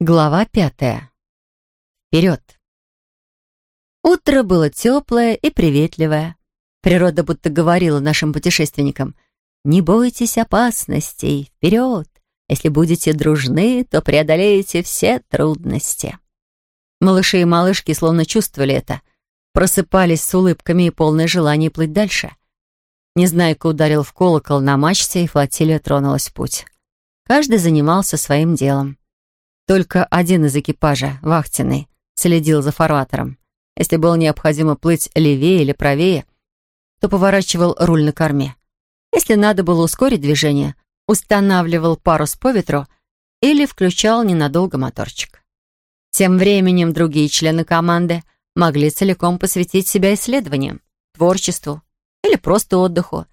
Глава пятая. Вперед. Утро было теплое и приветливое. Природа будто говорила нашим путешественникам, «Не бойтесь опасностей, вперед! Если будете дружны, то преодолеете все трудности». Малыши и малышки словно чувствовали это, просыпались с улыбками и полное желание плыть дальше. Незнайка ударил в колокол на мачте, и флотилия тронулась в путь. Каждый занимался своим делом. Только один из экипажа, вахтенный, следил за фарватером. Если было необходимо плыть левее или правее, то поворачивал руль на корме. Если надо было ускорить движение, устанавливал парус по ветру или включал ненадолго моторчик. Тем временем другие члены команды могли целиком посвятить себя исследованиям, творчеству или просто отдыху.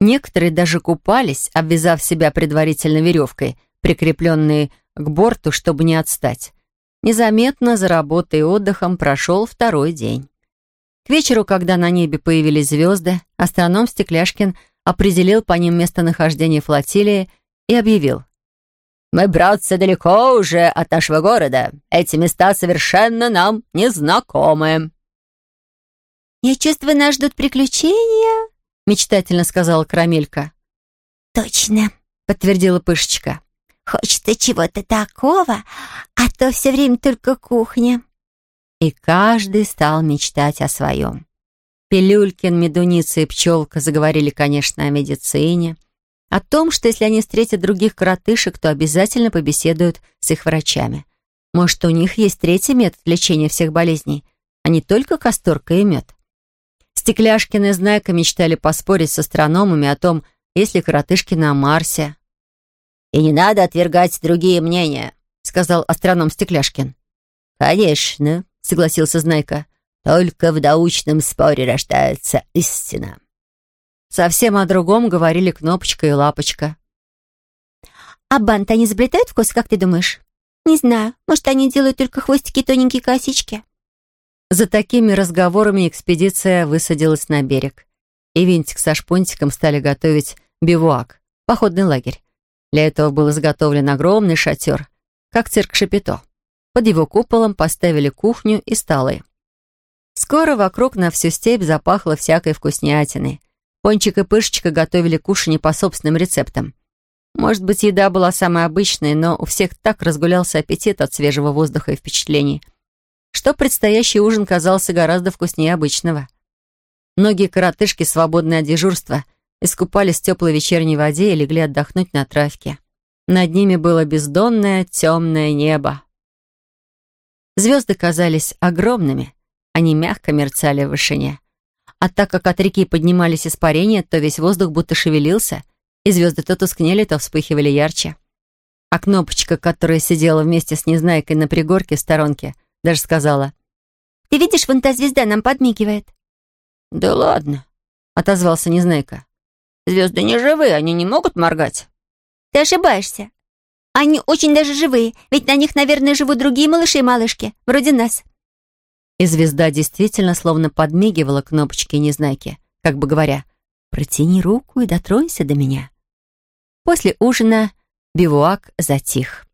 Некоторые даже купались, обвязав себя предварительно веревкой, прикрепленной к борту, чтобы не отстать. Незаметно за работой и отдыхом прошел второй день. К вечеру, когда на небе появились звезды, астроном Стекляшкин определил по ним местонахождение флотилии и объявил. «Мы, братцы, далеко уже от нашего города. Эти места совершенно нам незнакомы». «Я чувствую, нас ждут приключения», — мечтательно сказала Карамелька. «Точно», — подтвердила Пышечка. Хочется чего-то такого, а то все время только кухня». И каждый стал мечтать о своем. Пилюлькин, Медуница и Пчелка заговорили, конечно, о медицине, о том, что если они встретят других коротышек, то обязательно побеседуют с их врачами. Может, у них есть третий метод лечения всех болезней, а не только касторка и мед. Стекляшкин и Знайка мечтали поспорить с астрономами о том, есть ли коротышки на Марсе, «И не надо отвергать другие мнения», — сказал астроном Стекляшкин. «Конечно», — согласился Знайка. «Только в научном споре рождается истина». Совсем о другом говорили Кнопочка и Лапочка. «А бант они заплетают вкус, как ты думаешь?» «Не знаю. Может, они делают только хвостики и тоненькие косички?» За такими разговорами экспедиция высадилась на берег. И Винтик со Шпунтиком стали готовить бивуак, походный лагерь. Для этого был изготовлен огромный шатер, как цирк Шапито. Под его куполом поставили кухню и столы. Скоро вокруг на всю степь запахло всякой вкуснятиной. Пончик и Пышечка готовили кушанье по собственным рецептам. Может быть, еда была самой обычной, но у всех так разгулялся аппетит от свежего воздуха и впечатлений, что предстоящий ужин казался гораздо вкуснее обычного. Многие коротышки, свободные от дежурства, искупались в теплой вечерней воде и легли отдохнуть на травке. Над ними было бездонное темное небо. Звезды казались огромными, они мягко мерцали в вышине. А так как от реки поднимались испарения, то весь воздух будто шевелился, и звезды то тускнели, то вспыхивали ярче. А кнопочка, которая сидела вместе с Незнайкой на пригорке в сторонке, даже сказала, «Ты видишь, вон та звезда нам подмигивает». «Да ладно», — отозвался Незнайка. Звезды не живые, они не могут моргать». «Ты ошибаешься. Они очень даже живые, ведь на них, наверное, живут другие малыши и малышки, вроде нас». И звезда действительно словно подмигивала кнопочки Незнайки, как бы говоря, «Протяни руку и дотронься до меня». После ужина бивуак затих.